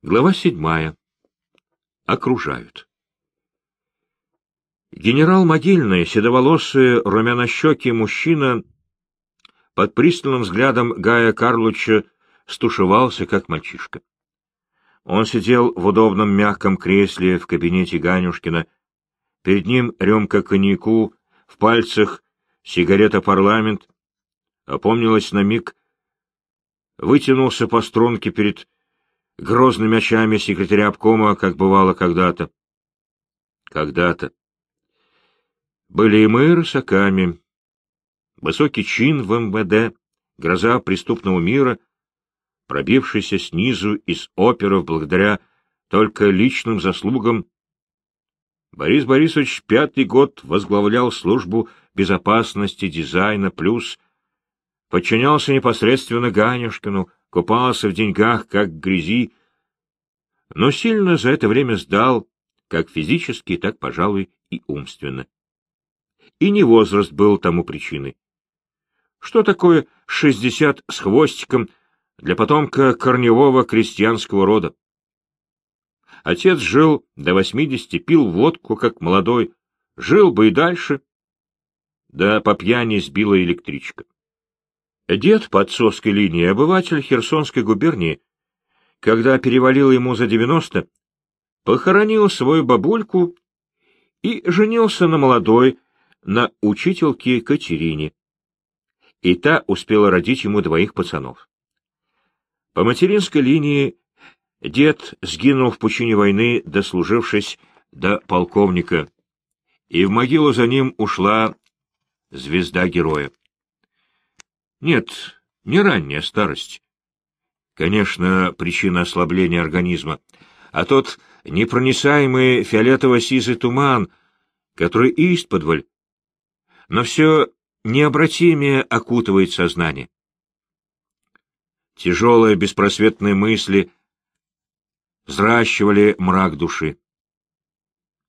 Глава седьмая. Окружают. Генерал Могильный, седоволосый, румянощекий мужчина, под пристальным взглядом Гая Карлуча стушевался, как мальчишка. Он сидел в удобном мягком кресле в кабинете Ганюшкина. Перед ним рюмка коньяку, в пальцах сигарета «Парламент». Опомнилась на миг, вытянулся по струнке перед грозными очами секретаря обкома, как бывало когда-то. Когда-то. Были и мы рысаками. Высокий чин в МВД, гроза преступного мира, пробившийся снизу из оперов благодаря только личным заслугам. Борис Борисович пятый год возглавлял службу безопасности дизайна плюс, подчинялся непосредственно Ганюшкину, купался в деньгах, как в грязи, но сильно за это время сдал, как физически, так, пожалуй, и умственно. И не возраст был тому причиной. Что такое шестьдесят с хвостиком для потомка корневого крестьянского рода? Отец жил до восьмидесяти, пил водку, как молодой, жил бы и дальше. Да по пьяни сбила электричка. Дед по отцовской линии, обыватель Херсонской губернии, когда перевалило ему за девяносто, похоронил свою бабульку и женился на молодой, на учительке Катерине. И та успела родить ему двоих пацанов. По материнской линии дед сгинул в пучине войны, дослужившись до полковника, и в могилу за ним ушла звезда героя. Нет, не ранняя старость. Конечно, причина ослабления организма, а тот непроницаемый фиолетово-сизый туман, который исподволь, но все необратимее окутывает сознание. Тяжелые беспросветные мысли взращивали мрак души.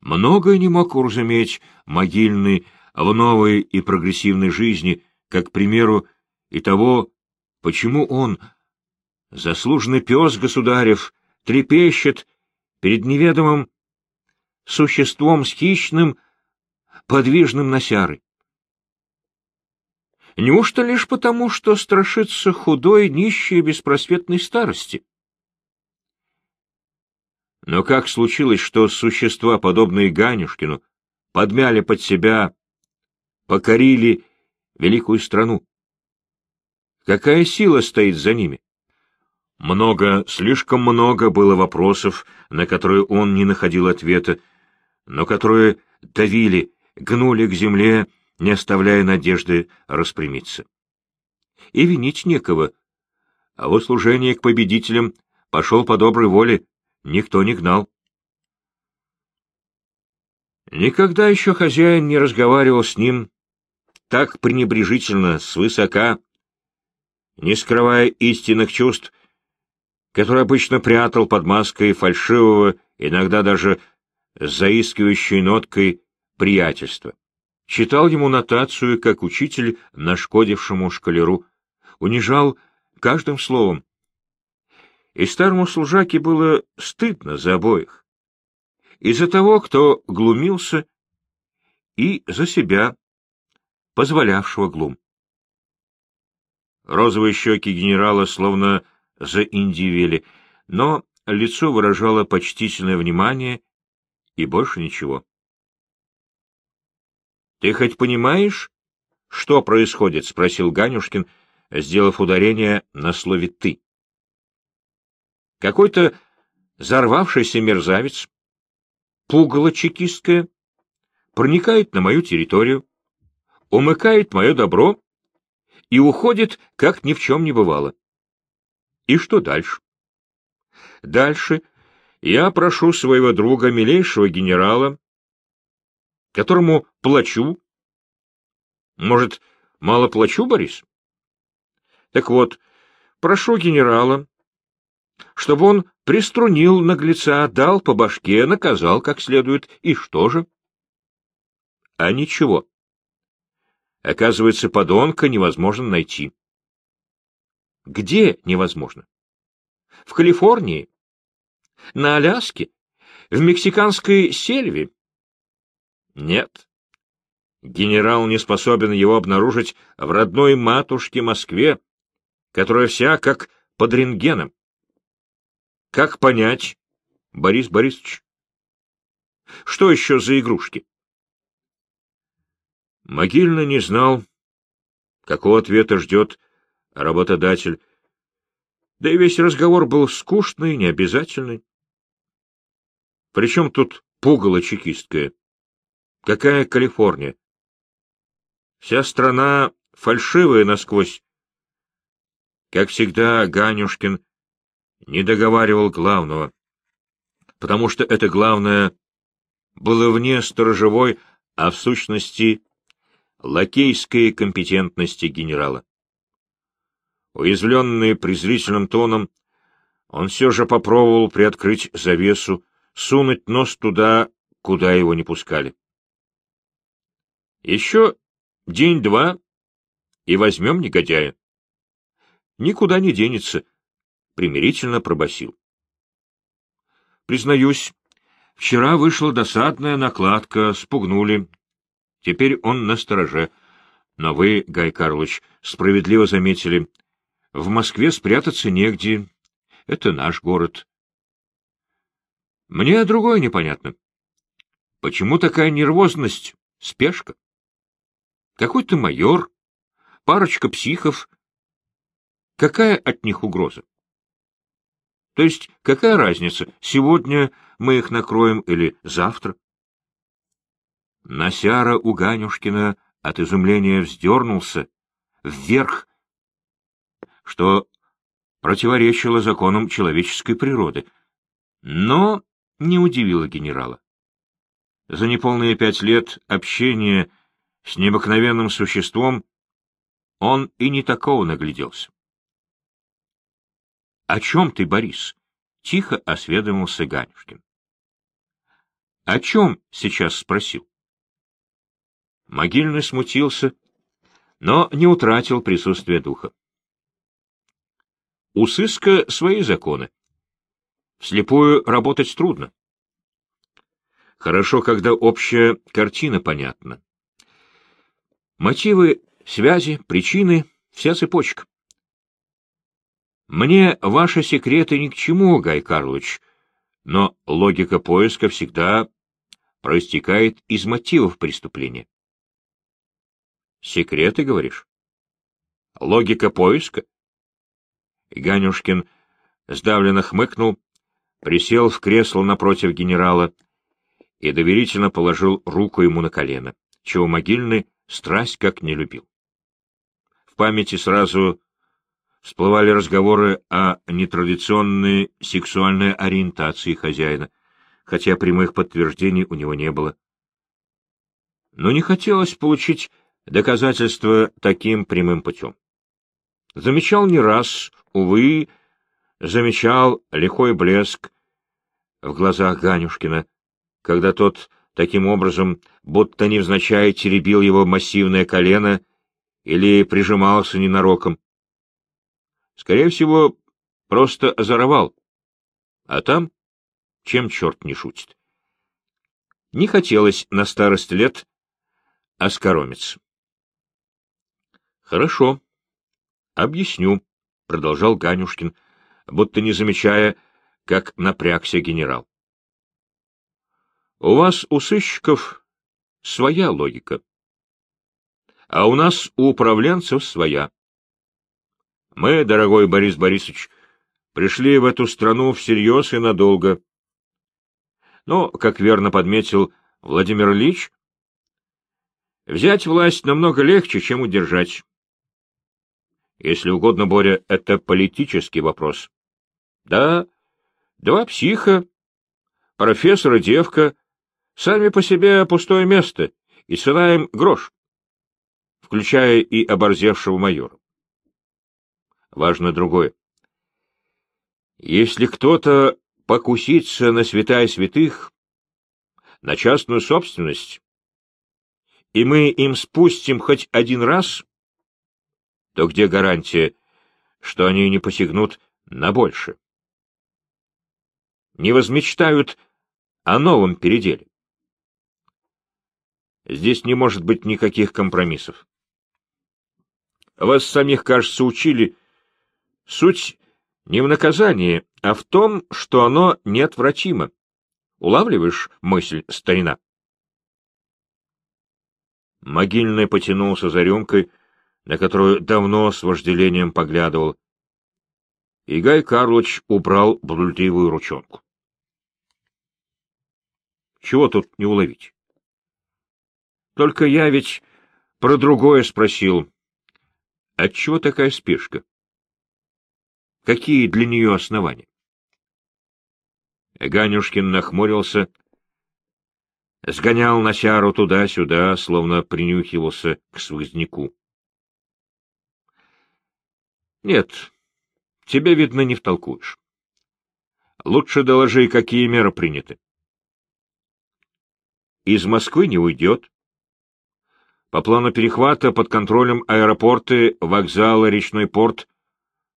Многое не мог уразуметь могильный в новой и прогрессивной жизни, как, к примеру, и того, почему он, заслуженный пес государев, трепещет перед неведомым существом с хищным, подвижным носярой. Неужто лишь потому, что страшится худой, нищей, беспросветной старости? Но как случилось, что существа, подобные Ганюшкину, подмяли под себя, покорили великую страну? Какая сила стоит за ними? Много, слишком много было вопросов, на которые он не находил ответа, но которые давили, гнули к земле, не оставляя надежды распрямиться. И винить некого, а вот служение к победителям пошел по доброй воле, никто не гнал. Никогда еще хозяин не разговаривал с ним так пренебрежительно, свысока, не скрывая истинных чувств, которые обычно прятал под маской фальшивого, иногда даже заискивающей ноткой приятельства. Читал ему нотацию, как учитель нашкодившему шкалеру, унижал каждым словом. И старому служаке было стыдно за обоих. И за того, кто глумился, и за себя, позволявшего глум. Розовые щеки генерала словно заиндивели, но лицо выражало почтительное внимание и больше ничего. — Ты хоть понимаешь, что происходит? — спросил Ганюшкин, сделав ударение на слове «ты». Какой-то взорвавшийся мерзавец, пугало чекистское, проникает на мою территорию, умыкает мое добро и уходит, как ни в чем не бывало. И что дальше? Дальше я прошу своего друга, милейшего генерала, которому плачу. Может, мало плачу, Борис? Так вот, прошу генерала, чтобы он приструнил наглеца, дал по башке, наказал как следует, и что же? А ничего. Оказывается, подонка невозможно найти. Где невозможно? В Калифорнии? На Аляске? В мексиканской сельве? Нет. Генерал не способен его обнаружить в родной матушке Москве, которая вся как под рентгеном. Как понять, Борис Борисович? Что еще за игрушки? Могильно не знал, какого ответа ждет работодатель, да и весь разговор был скучный, необязательный. Причем тут пугало чекистское? Какая Калифорния? Вся страна фальшивая насквозь. Как всегда, Ганюшкин не договаривал главного, потому что это главное было вне сторожевой, а в сущности лакейской компетентности генерала. Уязвленный презрительным тоном, он все же попробовал приоткрыть завесу, сунуть нос туда, куда его не пускали. Еще день-два, и возьмем негодяя. Никуда не денется, — примирительно пробасил. Признаюсь, вчера вышла досадная накладка, спугнули. Теперь он на стороже. Но вы, Гай Карлович, справедливо заметили, в Москве спрятаться негде. Это наш город. Мне другое непонятно. Почему такая нервозность, спешка? Какой-то майор, парочка психов. Какая от них угроза? То есть какая разница, сегодня мы их накроем или завтра? Насяра у Ганюшкина от изумления вздернулся вверх, что противоречило законам человеческой природы, но не удивило генерала. За неполные пять лет общения с необыкновенным существом он и не такого нагляделся. — О чем ты, Борис? — тихо осведомился Ганюшкин. — О чем сейчас спросил? Могильный смутился, но не утратил присутствие духа. У сыска свои законы. Вслепую работать трудно. Хорошо, когда общая картина понятна. Мотивы, связи, причины — вся цепочка. Мне ваши секреты ни к чему, Гай Карлович, но логика поиска всегда проистекает из мотивов преступления. Секреты, говоришь? Логика поиска? Ганюшкин сдавленно хмыкнул, присел в кресло напротив генерала и доверительно положил руку ему на колено, чего могильный страсть как не любил. В памяти сразу всплывали разговоры о нетрадиционной сексуальной ориентации хозяина, хотя прямых подтверждений у него не было. Но не хотелось получить доказательства таким прямым путем. Замечал не раз, увы, замечал лихой блеск в глазах Ганюшкина, когда тот таким образом, будто невзначай теребил его массивное колено или прижимался ненароком. Скорее всего, просто озоровал. А там, чем черт не шутит. Не хотелось на старость лет оскоромиться. — Хорошо. Объясню, — продолжал Ганюшкин, будто не замечая, как напрягся генерал. У вас, у сыщиков, своя логика. А у нас, у управленцев, своя. Мы, дорогой Борис Борисович, пришли в эту страну всерьез и надолго. Но, как верно подметил Владимир Ильич, взять власть намного легче, чем удержать. Если угодно, Боря, это политический вопрос. Да, два психа, профессор и девка Сами по себе пустое место, и цена им грош, включая и оборзевшего майора. Важно другое. Если кто-то покусится на святая святых, на частную собственность, и мы им спустим хоть один раз, то где гарантия, что они не посягнут на больше? не возмечтают о новом переделе. Здесь не может быть никаких компромиссов. Вас самих, кажется, учили. Суть не в наказании, а в том, что оно неотвратимо. Улавливаешь мысль, старина? Могильный потянулся за рюмкой, на которую давно с вожделением поглядывал, и Гай Карлович убрал блудливую ручонку. Чего тут не уловить? Только я ведь про другое спросил. Отчего такая спешка? Какие для нее основания? Ганюшкин нахмурился, сгонял Насяру туда-сюда, словно принюхивался к сквозняку. — Нет, тебе, видно, не втолкуешь. Лучше доложи, какие меры приняты. Из Москвы не уйдет. По плану перехвата под контролем аэропорты, вокзалы, речной порт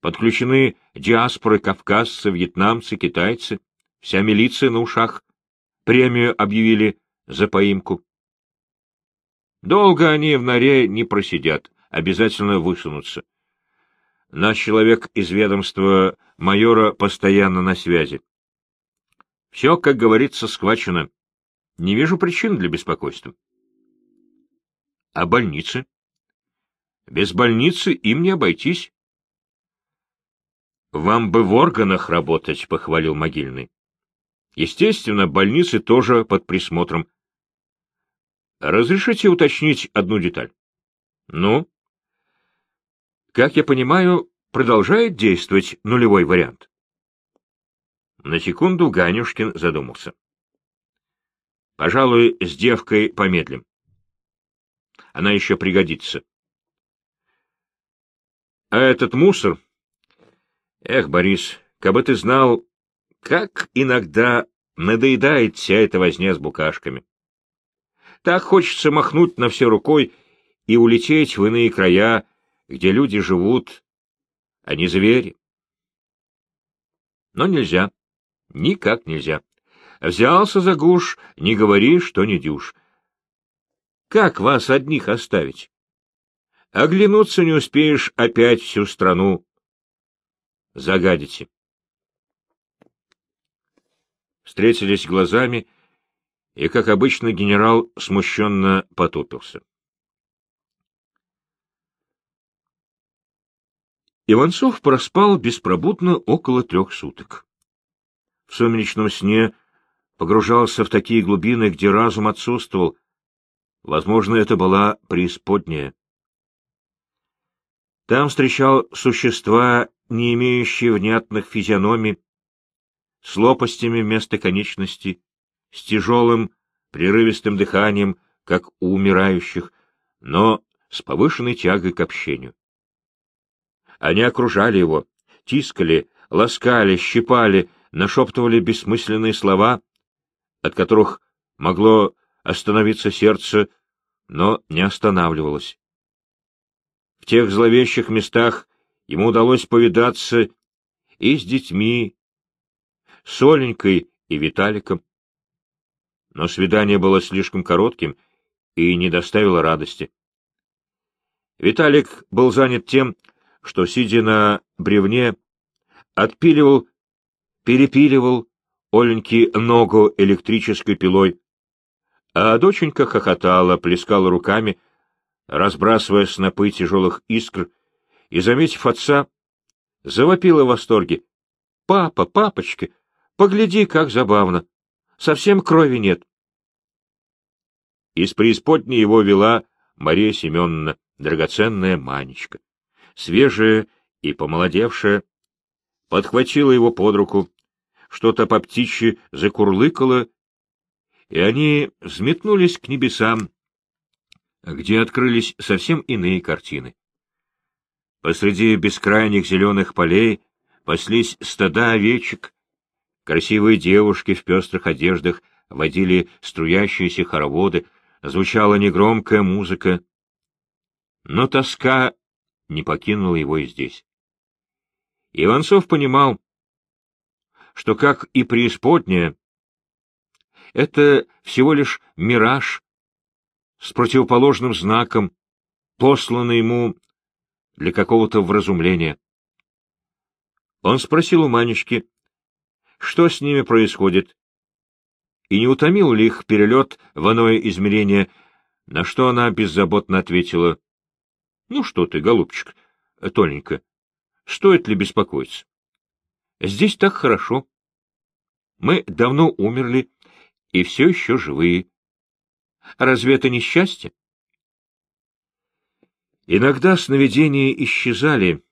подключены диаспоры, кавказцы, вьетнамцы, китайцы. Вся милиция на ушах. Премию объявили за поимку. Долго они в норе не просидят, обязательно высунутся. Наш человек из ведомства майора постоянно на связи. Все, как говорится, схвачено. Не вижу причин для беспокойства. А больницы? Без больницы им не обойтись. Вам бы в органах работать, — похвалил Могильный. Естественно, больницы тоже под присмотром. Разрешите уточнить одну деталь? Ну? Как я понимаю, продолжает действовать нулевой вариант? На секунду Ганюшкин задумался. Пожалуй, с девкой помедлим. Она еще пригодится. А этот мусор... Эх, Борис, кабы ты знал, как иногда надоедает вся эта возня с букашками. Так хочется махнуть на все рукой и улететь в иные края, где люди живут, а не звери. Но нельзя, никак нельзя. Взялся за гуш, не говори, что не дюшь. Как вас одних оставить? Оглянуться не успеешь опять всю страну. Загадите. Встретились глазами, и, как обычно, генерал смущенно потупился. Иванцов проспал беспробудно около трех суток. В сумеречном сне погружался в такие глубины, где разум отсутствовал. Возможно, это была преисподняя. Там встречал существа, не имеющие внятных физиономий, с лопастями вместо конечностей, с тяжелым, прерывистым дыханием, как у умирающих, но с повышенной тягой к общению. Они окружали его, тискали, ласкали, щипали, нашептывали бессмысленные слова, от которых могло остановиться сердце, но не останавливалось. В тех зловещих местах ему удалось повидаться и с детьми, с Оленькой и Виталиком. Но свидание было слишком коротким и не доставило радости. Виталик был занят тем, что, сидя на бревне, отпиливал, перепиливал Оленьке ногу электрической пилой, а доченька хохотала, плескала руками, разбрасывая снопы тяжелых искр, и, заметив отца, завопила в восторге. — Папа, папочка, погляди, как забавно! Совсем крови нет. Из преисподней его вела Мария Семеновна, драгоценная Манечка свежая и помолодевшая, подхватила его под руку, что-то по птичьи закурлыкало, и они взметнулись к небесам, где открылись совсем иные картины. Посреди бескрайних зеленых полей паслись стада овечек, красивые девушки в пестрых одеждах водили струящиеся хороводы, звучала негромкая музыка. Но тоска не покинула его и здесь. Иванцов понимал, что, как и преисподняя, это всего лишь мираж с противоположным знаком, посланный ему для какого-то вразумления. Он спросил у Манечки, что с ними происходит, и не утомил ли их перелет в иное измерение, на что она беззаботно ответила, — Ну что ты, голубчик, Толенька, стоит ли беспокоиться? Здесь так хорошо. Мы давно умерли и все еще живые. Разве это не счастье? Иногда сновидения исчезали,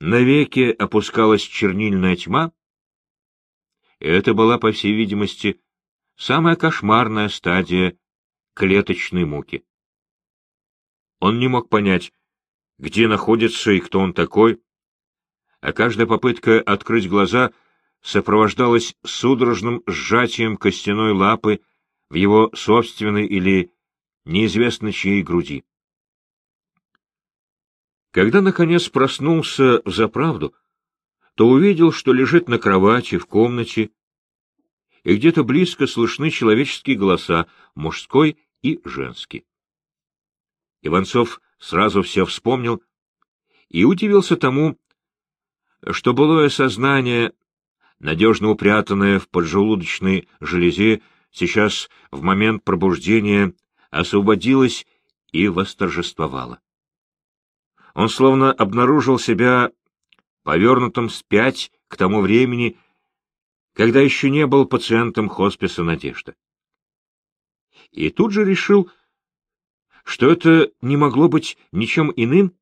навеки опускалась чернильная тьма, и это была, по всей видимости, самая кошмарная стадия клеточной муки. Он не мог понять, где находится и кто он такой, а каждая попытка открыть глаза сопровождалась судорожным сжатием костяной лапы в его собственной или неизвестно чьей груди. Когда, наконец, проснулся в заправду, то увидел, что лежит на кровати в комнате, и где-то близко слышны человеческие голоса, мужской и женский. Иванцов сразу все вспомнил и удивился тому, что былое сознание, надежно упрятанное в поджелудочной железе, сейчас в момент пробуждения освободилось и восторжествовало. Он словно обнаружил себя повернутым спять к тому времени, когда еще не был пациентом хосписа «Надежда». И тут же решил, что это не могло быть ничем иным,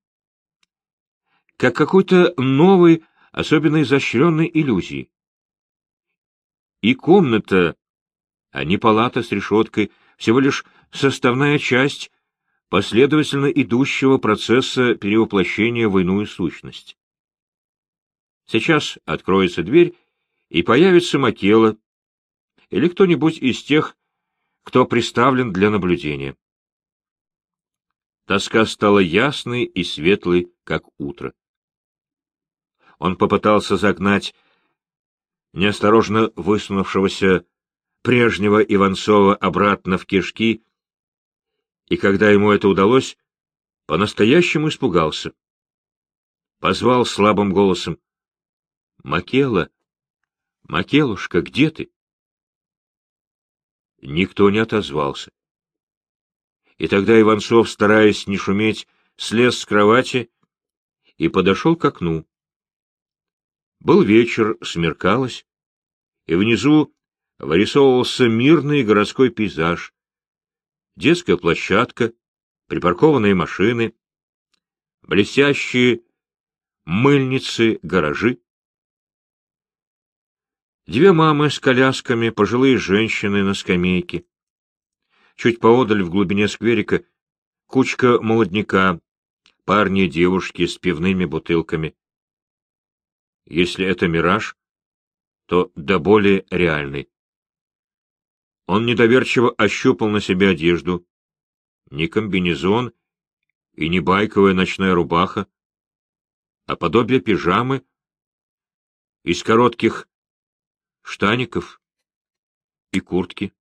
как какой-то новой, особенно изощренной иллюзией. И комната, а не палата с решеткой, всего лишь составная часть последовательно идущего процесса перевоплощения в иную сущность. Сейчас откроется дверь, и появится Макела или кто-нибудь из тех, кто приставлен для наблюдения. Тоска стала ясной и светлой, как утро. Он попытался загнать неосторожно высунувшегося прежнего Иванцова обратно в кишки, и когда ему это удалось, по-настоящему испугался. Позвал слабым голосом. — Макела! Макелушка, где ты? Никто не отозвался. И тогда Иванцов, стараясь не шуметь, слез с кровати и подошел к окну. Был вечер, смеркалось, и внизу вырисовывался мирный городской пейзаж, детская площадка, припаркованные машины, блестящие мыльницы, гаражи. Две мамы с колясками, пожилые женщины на скамейке. Чуть поодаль в глубине скверика кучка молодняка, парни и девушки с пивными бутылками. Если это мираж, то до более реальный. Он недоверчиво ощупал на себе одежду. Не комбинезон и не байковая ночная рубаха, а подобие пижамы из коротких штаников и куртки.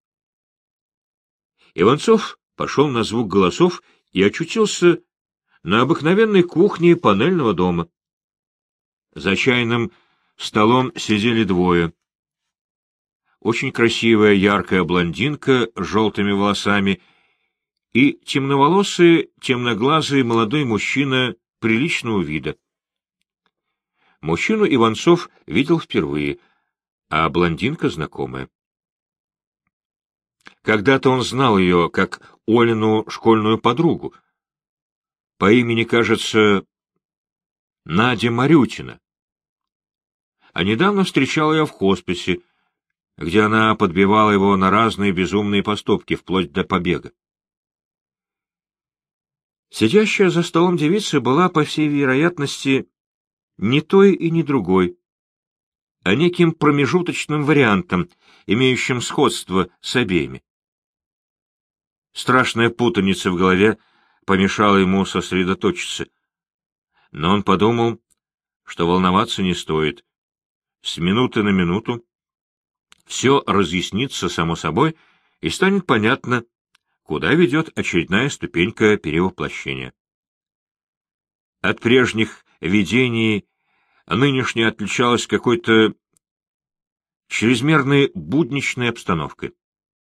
Иванцов пошел на звук голосов и очутился на обыкновенной кухне панельного дома. За чайным столом сидели двое. Очень красивая яркая блондинка с желтыми волосами и темноволосый, темноглазый молодой мужчина приличного вида. Мужчину Иванцов видел впервые, а блондинка знакомая. Когда-то он знал ее как Олину школьную подругу. По имени, кажется, Надя Марютина. А недавно встречал ее в хосписе, где она подбивала его на разные безумные поступки, вплоть до побега. Сидящая за столом девица была, по всей вероятности, не той и не другой, а неким промежуточным вариантом, имеющим сходство с обеими. Страшная путаница в голове помешала ему сосредоточиться. Но он подумал, что волноваться не стоит. С минуты на минуту все разъяснится само собой, и станет понятно, куда ведет очередная ступенька перевоплощения. От прежних видений нынешняя отличалась какой-то чрезмерной будничной обстановкой.